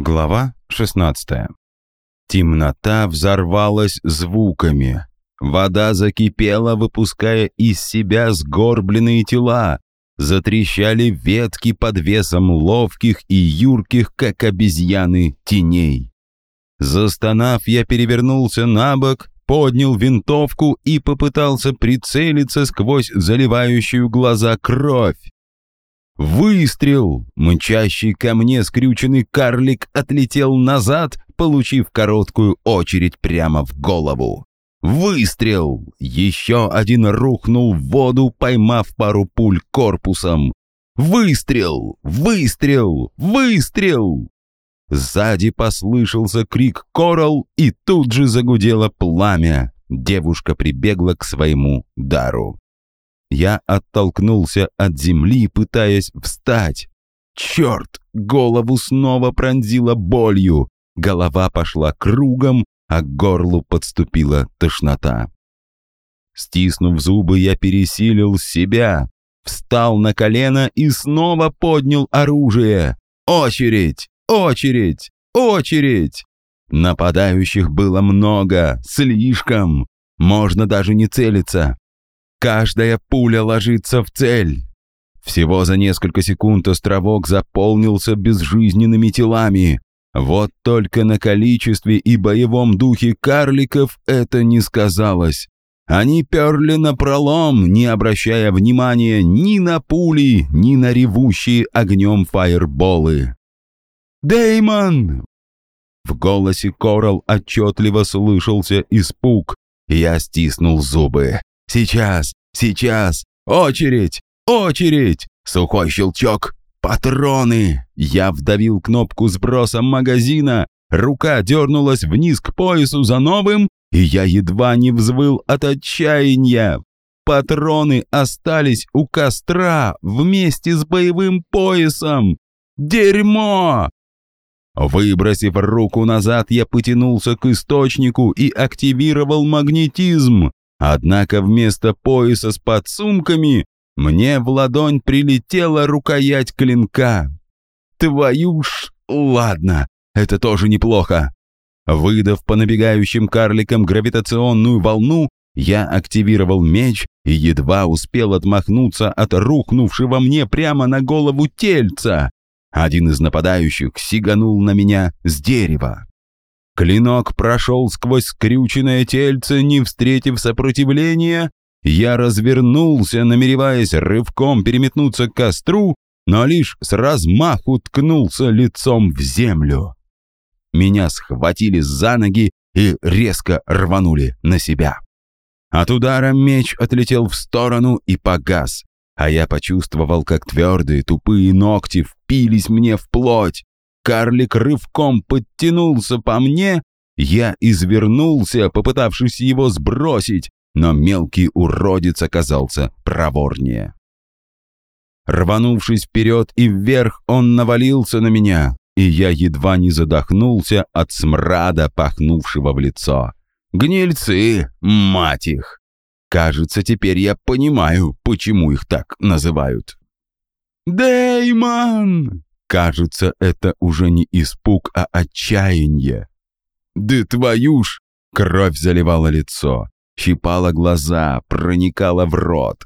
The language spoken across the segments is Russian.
Глава 16. Темнота взорвалась звуками. Вода закипела, выпуская из себя сгорбленные тела. Затрещали ветки под весом ловких и юрких, как обезьяны, теней. Застонав, я перевернулся на бок, поднял винтовку и попытался прицелиться сквозь заливающую глаза кровь. Выстрел! Мчащий ко мне скрюченный карлик отлетел назад, получив короткую очередь прямо в голову. Выстрел! Еще один рухнул в воду, поймав пару пуль корпусом. Выстрел! Выстрел! Выстрел! Сзади послышался крик «Коралл!» и тут же загудело пламя. Девушка прибегла к своему дару. Я оттолкнулся от земли, пытаясь встать. Черт! Голову снова пронзила болью. Голова пошла кругом, а к горлу подступила тошнота. Стиснув зубы, я пересилил себя, встал на колено и снова поднял оружие. Очередь! Очередь! Очередь! Нападающих было много, слишком. Можно даже не целиться. Каждая пуля ложится в цель. Всего за несколько секунд островок заполнился безжизненными телами. Вот только на количестве и боевом духе карликов это не сказалось. Они перли на пролом, не обращая внимания ни на пули, ни на ревущие огнем фаерболы. Деймон! В голосе Корал отчетливо слышался испуг. Я стиснул зубы. Сейчас, сейчас! Очередь! Очередь! Сухой щелчок! Патроны! Я вдавил кнопку сброса магазина, рука дернулась вниз к поясу за новым, и я едва не взвыл от отчаяния. Патроны остались у костра вместе с боевым поясом. Дерьмо! Выбросив руку назад, я потянулся к источнику и активировал магнетизм. Однако вместо пояса с подсумками мне в ладонь прилетела рукоять клинка. Твою ж... Ладно, это тоже неплохо. Выдав по набегающим карликам гравитационную волну, я активировал меч и едва успел отмахнуться от рухнувшего мне прямо на голову тельца. Один из нападающих сиганул на меня с дерева. Клинок прошел сквозь скрюченное тельце, не встретив сопротивления. Я развернулся, намереваясь рывком переметнуться к костру, но лишь с размаху ткнулся лицом в землю. Меня схватили за ноги и резко рванули на себя. От удара меч отлетел в сторону и погас, а я почувствовал, как твердые тупые ногти впились мне в плоть. Карлик рывком подтянулся по мне, я извернулся, попытавшись его сбросить, но мелкий уродец оказался проворнее. Рванувшись вперед и вверх, он навалился на меня, и я едва не задохнулся от смрада, пахнувшего в лицо. Гнильцы, мать их! Кажется, теперь я понимаю, почему их так называют. «Дэймон!» Кажется, это уже не испуг, а отчаяние. «Да твою ж!» Кровь заливала лицо, щипала глаза, проникала в рот.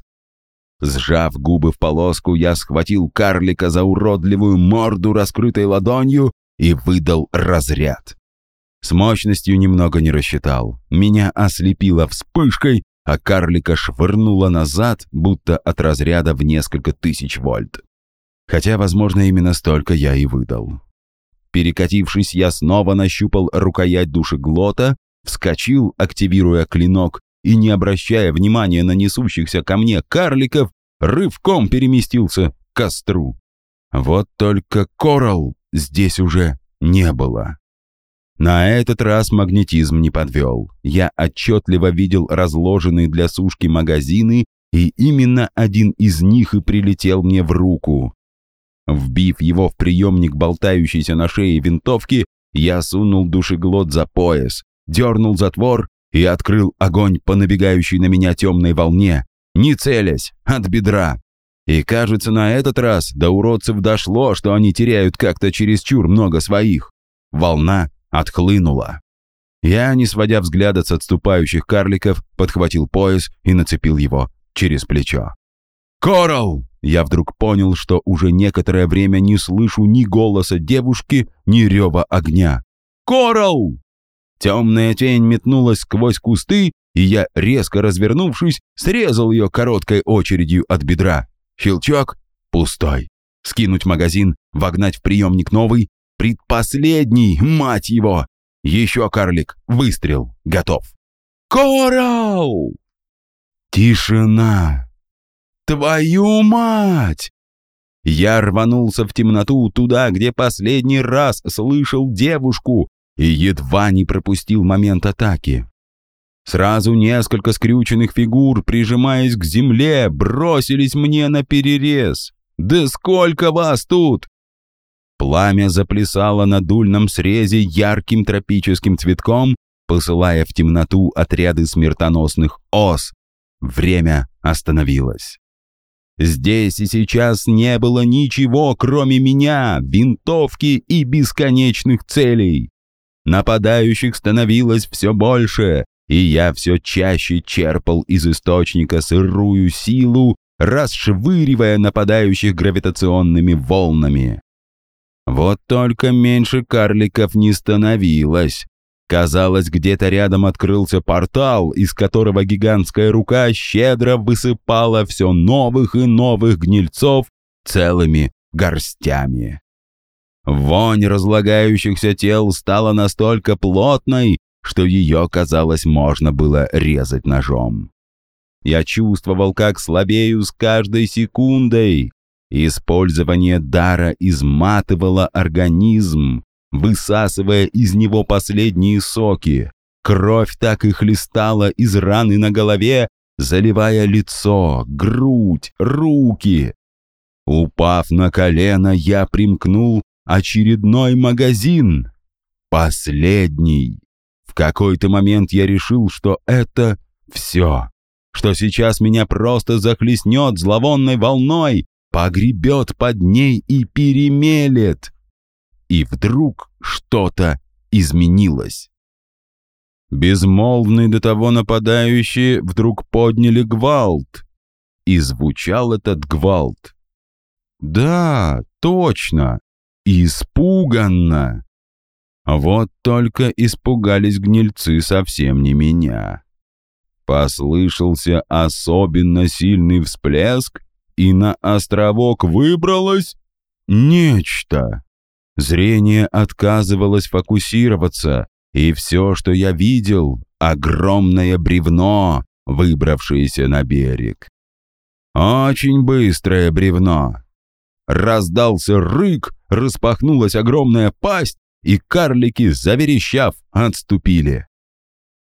Сжав губы в полоску, я схватил карлика за уродливую морду раскрытой ладонью и выдал разряд. С мощностью немного не рассчитал. Меня ослепило вспышкой, а карлика швырнуло назад, будто от разряда в несколько тысяч вольт. Хотя, возможно, именно столько я и выдал. Перекатившись, я снова нащупал рукоять душеглота, вскочил, активируя клинок, и, не обращая внимания на несущихся ко мне карликов, рывком переместился к костру. Вот только Коралл здесь уже не было. На этот раз магнетизм не подвел. Я отчетливо видел разложенные для сушки магазины, и именно один из них и прилетел мне в руку. Вбив его в приемник болтающейся на шее винтовки, я сунул душеглот за пояс, дернул затвор и открыл огонь по набегающей на меня темной волне, не целясь, от бедра. И кажется, на этот раз до уродцев дошло, что они теряют как-то чересчур много своих. волна отхлынула. Я, не сводя взгляда с отступающих карликов, подхватил пояс и нацепил его через плечо. «Коралл!» Я вдруг понял, что уже некоторое время не слышу ни голоса девушки, ни рева огня. «Коралл!» Темная тень метнулась сквозь кусты, и я, резко развернувшись, срезал ее короткой очередью от бедра. Щелчок — пустой. Скинуть магазин, вогнать в приемник новый. Предпоследний, мать его! Еще карлик, выстрел, готов. «Коралл!» Тишина. «Твою мать!» Я рванулся в темноту туда, где последний раз слышал девушку и едва не пропустил момент атаки. Сразу несколько скрюченных фигур, прижимаясь к земле, бросились мне на перерез. «Да сколько вас тут!» Пламя заплясало на дульном срезе ярким тропическим цветком, посылая в темноту отряды смертоносных ос. Время остановилось. Здесь и сейчас не было ничего, кроме меня, винтовки и бесконечных целей. Нападающих становилось все больше, и я все чаще черпал из источника сырую силу, расшвыривая нападающих гравитационными волнами. Вот только меньше карликов не становилось. Казалось, где-то рядом открылся портал, из которого гигантская рука щедро высыпала все новых и новых гнильцов целыми горстями. Вонь разлагающихся тел стала настолько плотной, что ее, казалось, можно было резать ножом. Я чувствовал, как слабею с каждой секундой. Использование дара изматывало организм, высасывая из него последние соки. Кровь так и хлестала из раны на голове, заливая лицо, грудь, руки. Упав на колено, я примкнул очередной магазин. Последний. В какой-то момент я решил, что это все. Что сейчас меня просто захлестнет зловонной волной, погребет под ней и перемелет. И вдруг что-то изменилось. Безмолвные до того нападающие вдруг подняли гвалт. И звучал этот гвалт. Да, точно, испуганно. Вот только испугались гнильцы совсем не меня. Послышался особенно сильный всплеск, и на островок выбралось нечто. Зрение отказывалось фокусироваться, и все, что я видел, огромное бревно, выбравшееся на берег. Очень быстрое бревно. Раздался рык, распахнулась огромная пасть, и карлики, заверещав, отступили.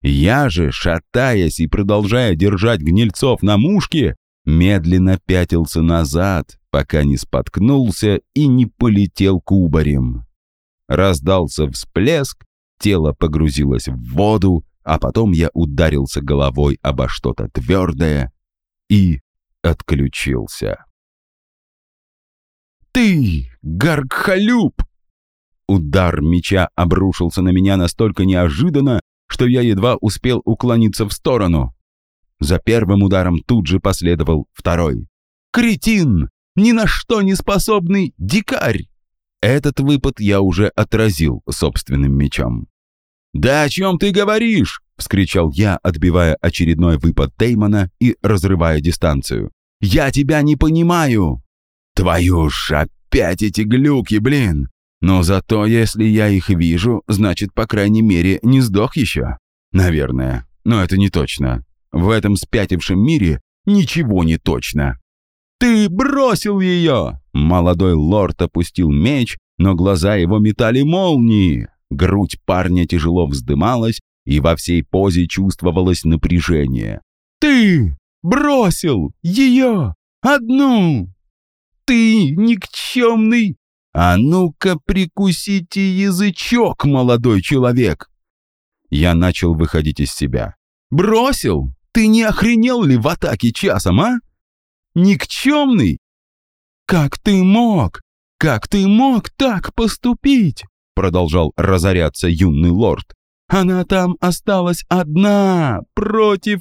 Я же, шатаясь и продолжая держать гнильцов на мушке, медленно пятился назад, пока не споткнулся и не полетел кубарем. Раздался всплеск, тело погрузилось в воду, а потом я ударился головой обо что-то твердое и отключился. «Ты, Гаргхалюб!» Удар меча обрушился на меня настолько неожиданно, что я едва успел уклониться в сторону. За первым ударом тут же последовал второй. «Кретин! Ни на что не способный дикарь!» Этот выпад я уже отразил собственным мечом. «Да о чем ты говоришь?» — вскричал я, отбивая очередной выпад Деймона и разрывая дистанцию. «Я тебя не понимаю!» «Твою ж опять эти глюки, блин! Но зато, если я их вижу, значит, по крайней мере, не сдох еще. Наверное. Но это не точно. В этом спятившем мире ничего не точно. «Ты бросил ее!» Молодой лорд опустил меч, но глаза его метали молнии. Грудь парня тяжело вздымалась, и во всей позе чувствовалось напряжение. «Ты бросил ее одну! Ты никчемный «А ну-ка прикусите язычок, молодой человек!» Я начал выходить из себя. «Бросил? Ты не охренел ли в атаке часом, а? Никчемный? Как ты мог? Как ты мог так поступить? продолжал разоряться юный лорд. «Она там осталась одна, против...»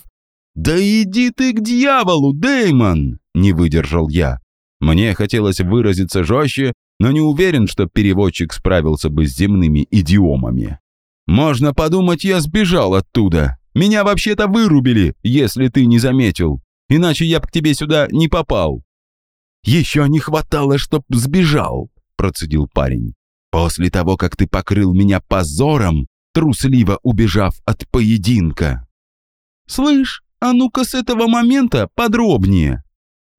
«Да иди ты к дьяволу, Дэймон!» — не выдержал я. Мне хотелось выразиться жестче, но не уверен, что переводчик справился бы с земными идиомами. «Можно подумать, я сбежал оттуда. Меня вообще-то вырубили, если ты не заметил. Иначе я бы к тебе сюда не попал». «Еще не хватало, чтоб сбежал», — процедил парень. «После того, как ты покрыл меня позором, трусливо убежав от поединка». «Слышь, а ну-ка с этого момента подробнее».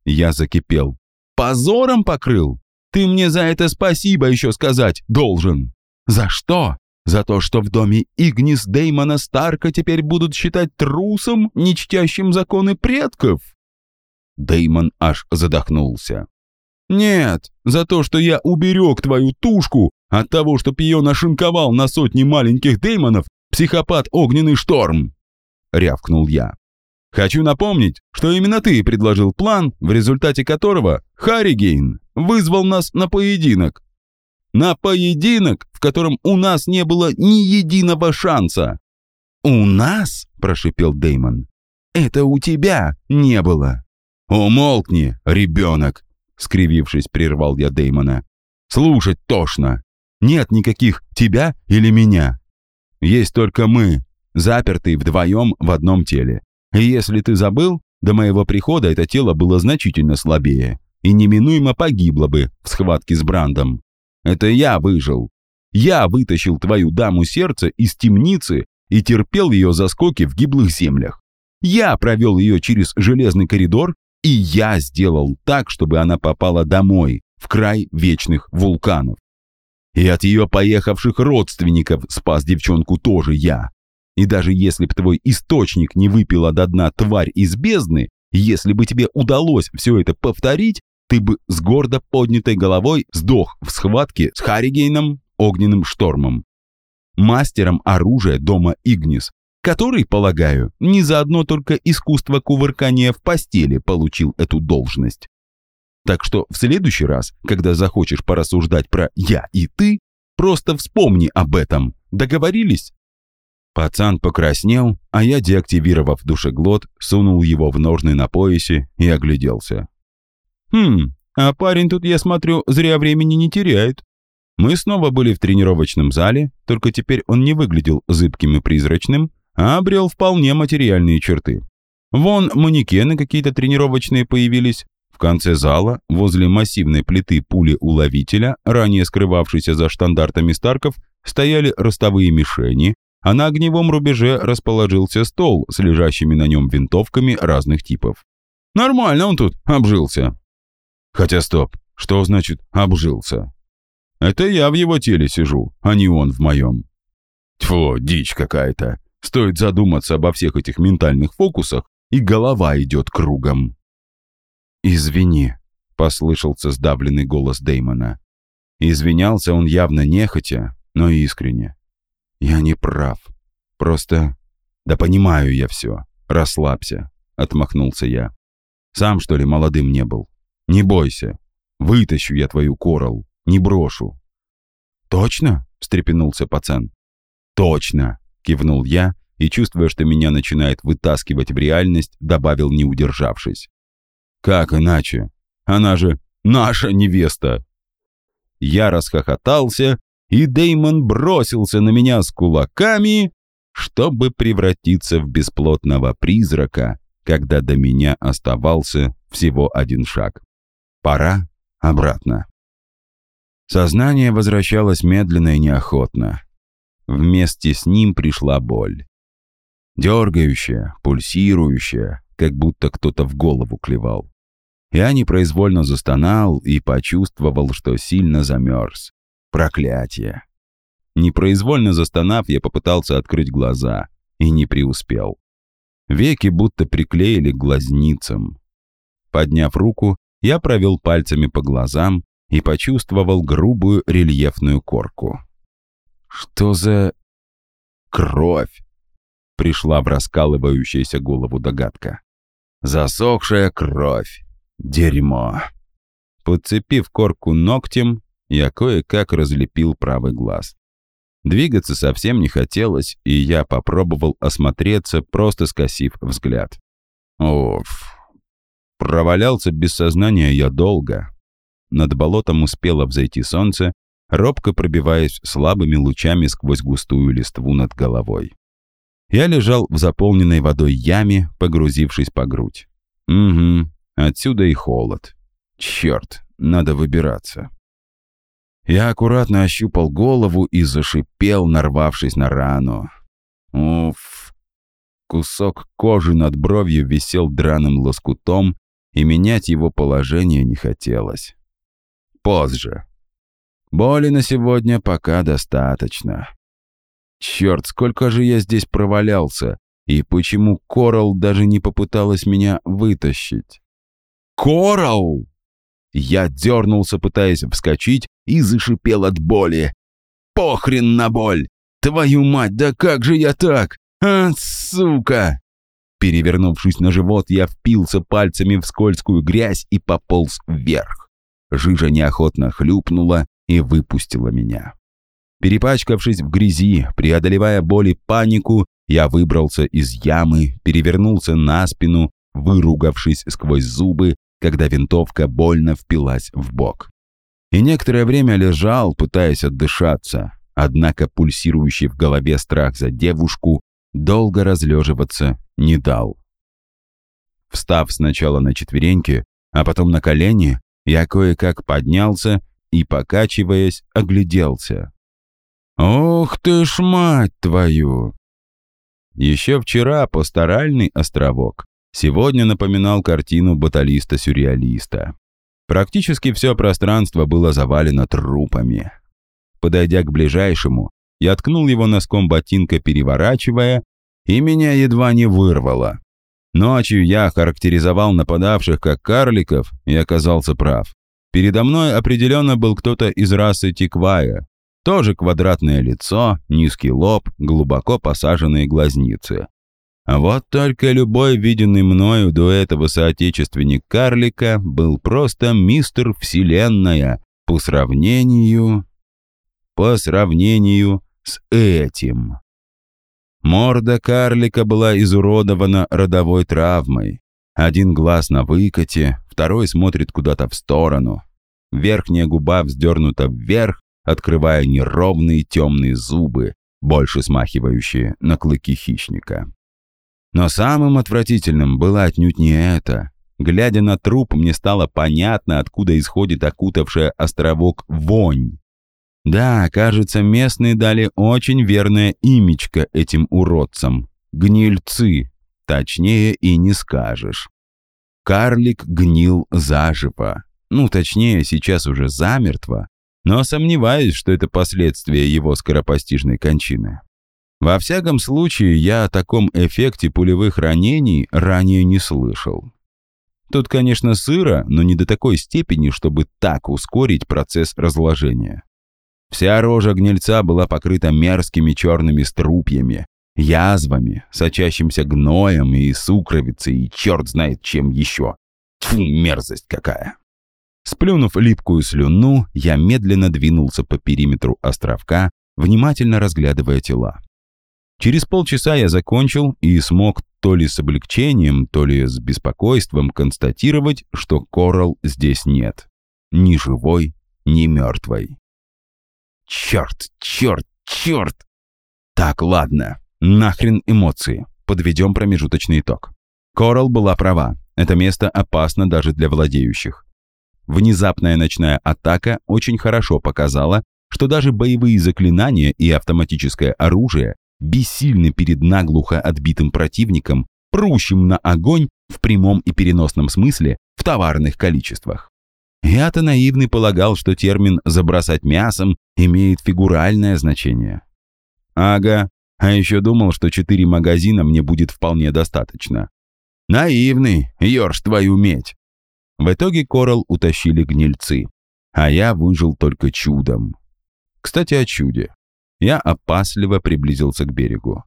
Я закипел. «Позором покрыл? Ты мне за это спасибо еще сказать должен». «За что? За то, что в доме Игнис Деймона Старка теперь будут считать трусом, не чтящим законы предков?» Деймон аж задохнулся. «Нет, за то, что я уберег твою тушку от того, чтоб ее нашинковал на сотни маленьких деймонов психопат Огненный Шторм!» — рявкнул я. «Хочу напомнить, что именно ты предложил план, в результате которого Харригейн вызвал нас на поединок. На поединок, в котором у нас не было ни единого шанса!» «У нас?» – прошипел Деймон. «Это у тебя не было!» «Умолкни, ребенок!» — скривившись, прервал я Дэймона. «Слушать тошно. Нет никаких тебя или меня. Есть только мы, запертые вдвоем в одном теле. И если ты забыл, до моего прихода это тело было значительно слабее и неминуемо погибло бы в схватке с Брандом. Это я выжил. Я вытащил твою даму сердца из темницы и терпел ее заскоки в гиблых землях. Я провел ее через железный коридор и я сделал так, чтобы она попала домой, в край вечных вулканов. И от ее поехавших родственников спас девчонку тоже я. И даже если б твой источник не выпила до дна тварь из бездны, если бы тебе удалось все это повторить, ты бы с гордо поднятой головой сдох в схватке с Харригейном огненным штормом. Мастером оружия дома Игнис, который, полагаю, не за одно только искусство кувыркания в постели получил эту должность. Так что в следующий раз, когда захочешь порассуждать про «я» и «ты», просто вспомни об этом. Договорились? Пацан покраснел, а я, деактивировав душеглот, сунул его в ножны на поясе и огляделся. «Хм, а парень тут, я смотрю, зря времени не теряет». Мы снова были в тренировочном зале, только теперь он не выглядел зыбким и призрачным, а обрел вполне материальные черты. Вон манекены какие-то тренировочные появились. В конце зала, возле массивной плиты пули-уловителя, ранее скрывавшейся за штандартами Старков, стояли ростовые мишени, а на огневом рубеже расположился стол с лежащими на нем винтовками разных типов. Нормально он тут обжился. Хотя стоп, что значит «обжился»? Это я в его теле сижу, а не он в моем. Тьфу, дичь какая-то. Стоит задуматься обо всех этих ментальных фокусах, и голова идет кругом. «Извини», — послышался сдавленный голос Дэймона. Извинялся он явно нехотя, но искренне. «Я не прав. Просто... Да понимаю я все. Расслабься», — отмахнулся я. «Сам, что ли, молодым не был? Не бойся. Вытащу я твою корал, не брошу». «Точно?» — встрепенулся пацан. «Точно!» Кивнул я и, чувствуя, что меня начинает вытаскивать в реальность, добавил, не удержавшись. «Как иначе? Она же наша невеста!» Я расхохотался, и Деймон бросился на меня с кулаками, чтобы превратиться в бесплотного призрака, когда до меня оставался всего один шаг. Пора обратно. Сознание возвращалось медленно и неохотно. Вместе с ним пришла боль. Дергающая, пульсирующая, как будто кто-то в голову клевал. Я непроизвольно застонал и почувствовал, что сильно замерз. Проклятие. Непроизвольно застонав, я попытался открыть глаза и не преуспел. Веки будто приклеили к глазницам. Подняв руку, я провел пальцами по глазам и почувствовал грубую рельефную корку. Что за... кровь? Пришла в раскалывающуюся голову догадка. Засохшая кровь. Дерьмо. Подцепив корку ногтем, я кое-как разлепил правый глаз. Двигаться совсем не хотелось, и я попробовал осмотреться, просто скосив взгляд. Оф. Провалялся без сознания я долго. Над болотом успело взойти солнце, робко пробиваясь слабыми лучами сквозь густую листву над головой. Я лежал в заполненной водой яме, погрузившись по грудь. Угу, отсюда и холод. Черт, надо выбираться. Я аккуратно ощупал голову и зашипел, нарвавшись на рану. Уф. Кусок кожи над бровью висел драным лоскутом, и менять его положение не хотелось. Позже. Боли на сегодня пока достаточно. Черт, сколько же я здесь провалялся, и почему Корал даже не попыталась меня вытащить? Корал! Я дернулся, пытаясь вскочить, и зашипел от боли. «Похрен на боль! Твою мать, да как же я так? А, сука!» Перевернувшись на живот, я впился пальцами в скользкую грязь и пополз вверх. Жижа неохотно хлюпнула и выпустила меня. Перепачкавшись в грязи, преодолевая боль и панику, я выбрался из ямы, перевернулся на спину, выругавшись сквозь зубы, когда винтовка больно впилась в бок. И некоторое время лежал, пытаясь отдышаться, однако пульсирующий в голове страх за девушку долго разлеживаться не дал. Встав сначала на четвереньки, а потом на колени, я кое-как поднялся и, покачиваясь, огляделся. «Ох ты ж мать твою!» Еще вчера пасторальный островок сегодня напоминал картину баталиста-сюрреалиста. Практически все пространство было завалено трупами. Подойдя к ближайшему, я ткнул его носком ботинка, переворачивая, и меня едва не вырвало. Ночью я характеризовал нападавших как карликов и оказался прав. Передо мной определенно был кто-то из расы Тиквая. Тоже квадратное лицо, низкий лоб, глубоко посаженные глазницы. А вот только любой виденный мною до этого соотечественник карлика был просто мистер Вселенная по сравнению... по сравнению с этим. Морда карлика была изуродована родовой травмой. Один глаз на выкате, второй смотрит куда-то в сторону. Верхняя губа вздернута вверх, открывая неровные темные зубы, больше смахивающие на клыки хищника. Но самым отвратительным было отнюдь не это. Глядя на труп, мне стало понятно, откуда исходит окутавшая островок вонь. Да, кажется, местные дали очень верное имечко этим уродцам. Гнильцы. Точнее и не скажешь. Карлик гнил заживо. Ну, точнее, сейчас уже замертво. Но сомневаюсь, что это последствия его скоропостижной кончины. Во всяком случае, я о таком эффекте пулевых ранений ранее не слышал. Тут, конечно, сыро, но не до такой степени, чтобы так ускорить процесс разложения. Вся рожа гнильца была покрыта мерзкими черными струпьями, язвами, сочащимся гноем и сукровицей, и черт знает чем еще. Тьфу, мерзость какая! Сплюнув липкую слюну, я медленно двинулся по периметру островка, внимательно разглядывая тела. Через полчаса я закончил и смог то ли с облегчением, то ли с беспокойством констатировать, что Коралл здесь нет. Ни живой, ни мертвой. Черт, черт, черт! Так, ладно, нахрен эмоции. Подведем промежуточный итог. Коралл была права. Это место опасно даже для владеющих. Внезапная ночная атака очень хорошо показала, что даже боевые заклинания и автоматическое оружие бессильны перед наглухо отбитым противником, прущим на огонь в прямом и переносном смысле в товарных количествах. Я-то наивный полагал, что термин «забросать мясом» имеет фигуральное значение. Ага, а еще думал, что четыре магазина мне будет вполне достаточно. Наивный, ёрш твою медь. В итоге Корал утащили гнильцы, а я выжил только чудом. Кстати, о чуде. Я опасливо приблизился к берегу.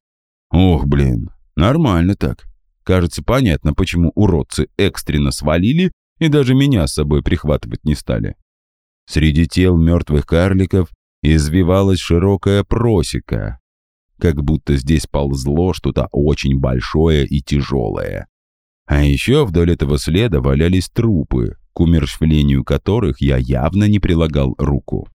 Ох, блин, нормально так. Кажется, понятно, почему уродцы экстренно свалили и даже меня с собой прихватывать не стали. Среди тел мертвых карликов извивалась широкая просека, как будто здесь ползло что-то очень большое и тяжелое. А еще вдоль этого следа валялись трупы, к умерщвлению которых я явно не прилагал руку.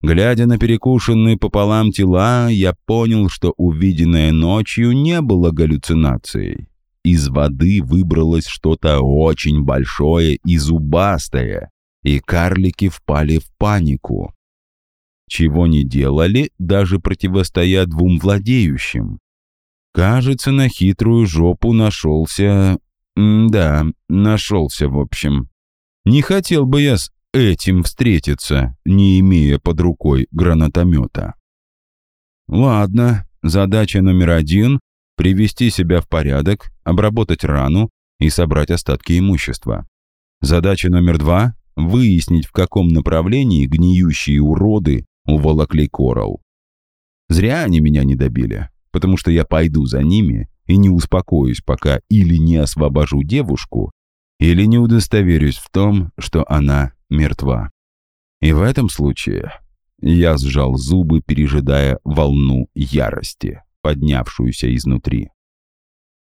Глядя на перекушенные пополам тела, я понял, что увиденное ночью не было галлюцинацией. Из воды выбралось что-то очень большое и зубастое, и карлики впали в панику. Чего не делали, даже противостоя двум владеющим. Кажется, на хитрую жопу нашелся... Да, нашелся, в общем. Не хотел бы я с этим встретиться, не имея под рукой гранатомета. Ладно, задача номер один – привести себя в порядок, обработать рану и собрать остатки имущества. Задача номер два – выяснить, в каком направлении гниющие уроды уволокли Корал. Зря они меня не добили, потому что я пойду за ними и не успокоюсь, пока или не освобожу девушку, или не удостоверюсь в том, что она мертва. И в этом случае я сжал зубы, пережидая волну ярости, поднявшуюся изнутри.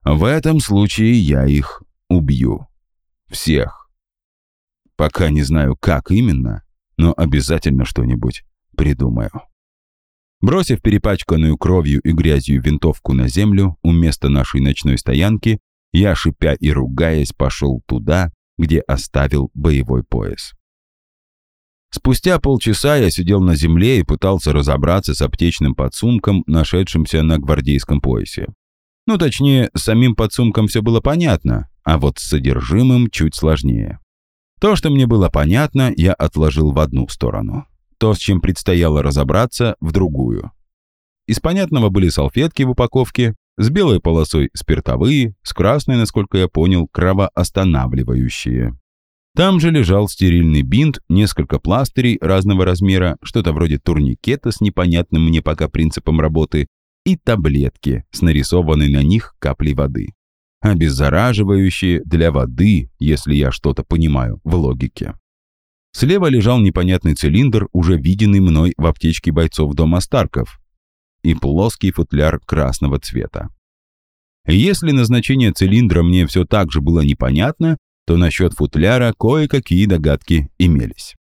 В этом случае я их убью. Всех. Пока не знаю, как именно, но обязательно что-нибудь придумаю. Бросив перепачканную кровью и грязью винтовку на землю у места нашей ночной стоянки, я, шипя и ругаясь, пошел туда, где оставил боевой пояс. Спустя полчаса я сидел на земле и пытался разобраться с аптечным подсумком, нашедшимся на гвардейском поясе. Ну, точнее, с самим подсумком все было понятно, а вот с содержимым чуть сложнее. То, что мне было понятно, я отложил в одну сторону. То, с чем предстояло разобраться, в другую. Из понятного были салфетки в упаковке, с белой полосой спиртовые, с красной, насколько я понял, кровоостанавливающие. Там же лежал стерильный бинт, несколько пластырей разного размера, что-то вроде турникета с непонятным мне пока принципом работы, и таблетки с нарисованной на них каплей воды. Обеззараживающие для воды, если я что-то понимаю в логике. Слева лежал непонятный цилиндр, уже виденный мной в аптечке бойцов дома Старков, и плоский футляр красного цвета. Если назначение цилиндра мне все так же было непонятно, то насчет футляра кое-какие догадки имелись.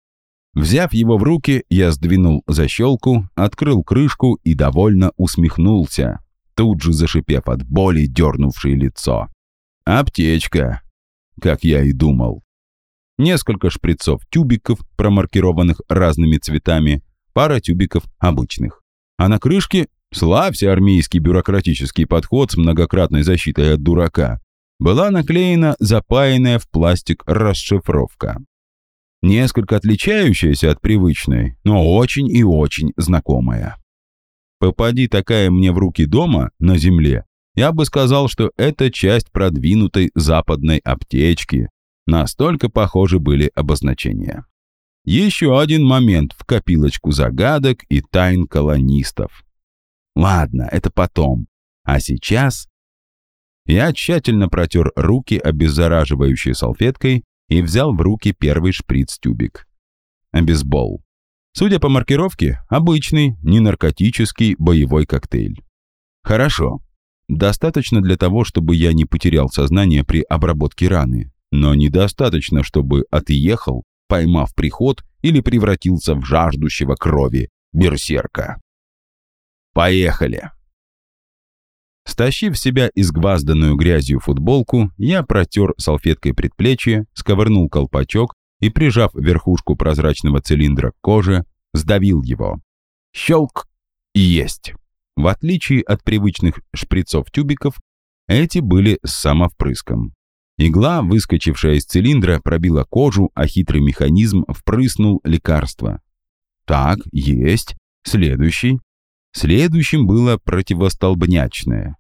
Взяв его в руки, я сдвинул защелку, открыл крышку и довольно усмехнулся, тут же зашипев от боли, дернувшее лицо. Аптечка, как я и думал несколько шприцов-тюбиков, промаркированных разными цветами, пара тюбиков обычных. А на крышке, славься армейский бюрократический подход с многократной защитой от дурака, была наклеена запаянная в пластик расшифровка. Несколько отличающаяся от привычной, но очень и очень знакомая. Попади такая мне в руки дома, на земле, я бы сказал, что это часть продвинутой западной аптечки, Настолько похожи были обозначения. Еще один момент в копилочку загадок и тайн колонистов. Ладно, это потом. А сейчас... Я тщательно протер руки обеззараживающей салфеткой и взял в руки первый шприц-тюбик. Обезбол. Судя по маркировке, обычный, не наркотический боевой коктейль. Хорошо. Достаточно для того, чтобы я не потерял сознание при обработке раны но недостаточно, чтобы отъехал, поймав приход или превратился в жаждущего крови берсерка. Поехали! Стащив себя изгвазданную грязью футболку, я протер салфеткой предплечье, сковырнул колпачок и, прижав верхушку прозрачного цилиндра к коже, сдавил его. Щелк! Есть! В отличие от привычных шприцов-тюбиков, эти были с самовпрыском. Игла, выскочившая из цилиндра, пробила кожу, а хитрый механизм впрыснул лекарство. Так, есть. Следующий. Следующим было противостолбнячное.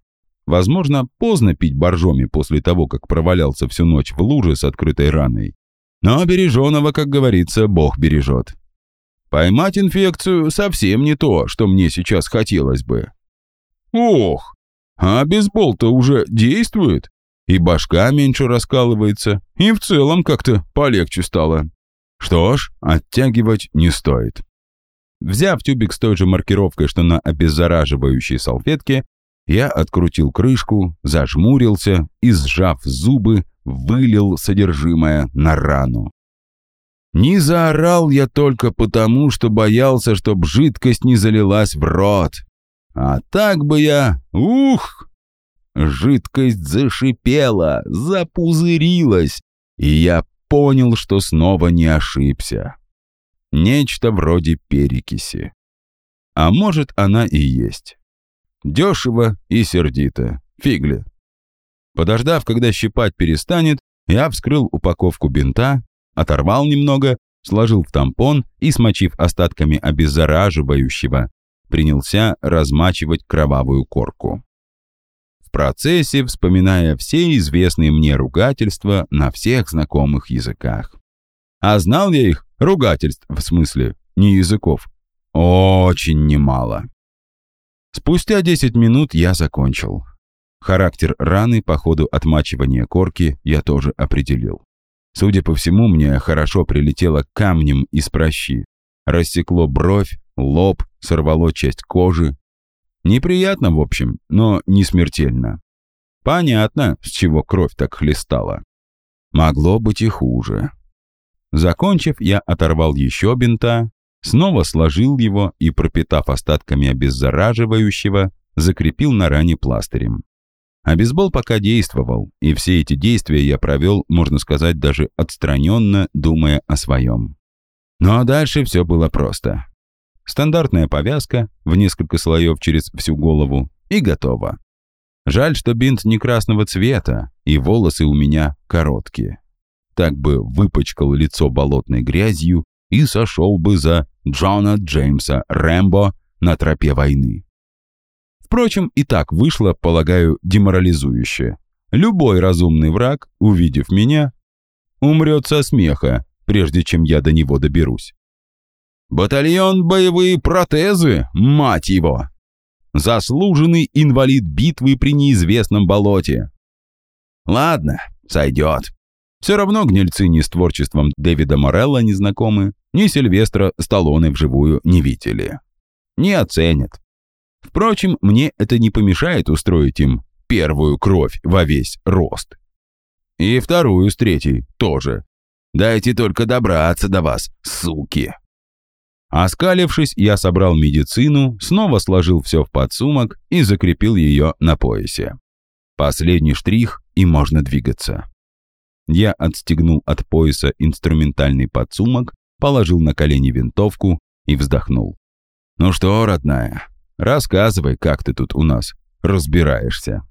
Возможно, поздно пить боржоми после того, как провалялся всю ночь в луже с открытой раной. Но береженого, как говорится, Бог бережет. Поймать инфекцию совсем не то, что мне сейчас хотелось бы. Ох, а бейсбол-то уже действует? и башка меньше раскалывается, и в целом как-то полегче стало. Что ж, оттягивать не стоит. Взяв тюбик с той же маркировкой, что на обеззараживающей салфетке, я открутил крышку, зажмурился и, сжав зубы, вылил содержимое на рану. Не заорал я только потому, что боялся, чтоб жидкость не залилась в рот. А так бы я... Ух! Жидкость зашипела, запузырилась, и я понял, что снова не ошибся. Нечто вроде перекиси. А может, она и есть. Дешево и сердито. Фигли. Подождав, когда щипать перестанет, я вскрыл упаковку бинта, оторвал немного, сложил в тампон и, смочив остатками обеззараживающего, принялся размачивать кровавую корку. В процессе вспоминая все известные мне ругательства на всех знакомых языках. А знал я их, ругательств в смысле, не языков, очень немало. Спустя 10 минут я закончил. Характер раны по ходу отмачивания корки я тоже определил. Судя по всему, мне хорошо прилетело камнем из прощи. Рассекло бровь, лоб, сорвало часть кожи. Неприятно, в общем, но не смертельно. Понятно, с чего кровь так хлестала. Могло быть и хуже. Закончив, я оторвал еще бинта, снова сложил его и, пропитав остатками обеззараживающего, закрепил на ране пластырем. А пока действовал, и все эти действия я провел, можно сказать, даже отстраненно, думая о своем. Ну а дальше все было просто. Стандартная повязка в несколько слоев через всю голову и готово. Жаль, что бинт не красного цвета, и волосы у меня короткие. Так бы выпачкал лицо болотной грязью и сошел бы за Джона Джеймса Рэмбо на тропе войны. Впрочем, и так вышло, полагаю, деморализующе. Любой разумный враг, увидев меня, умрет со смеха, прежде чем я до него доберусь. Батальон боевые протезы, мать его! Заслуженный инвалид битвы при неизвестном болоте. Ладно, сойдет. Все равно гнильцы ни с творчеством Дэвида Морелла не знакомы, ни Сильвестра Сталлоне вживую не видели. Не оценят. Впрочем, мне это не помешает устроить им первую кровь во весь рост. И вторую с третьей тоже. Дайте только добраться до вас, суки. Оскалившись, я собрал медицину, снова сложил все в подсумок и закрепил ее на поясе. Последний штрих, и можно двигаться. Я отстегнул от пояса инструментальный подсумок, положил на колени винтовку и вздохнул. «Ну что, родная, рассказывай, как ты тут у нас разбираешься».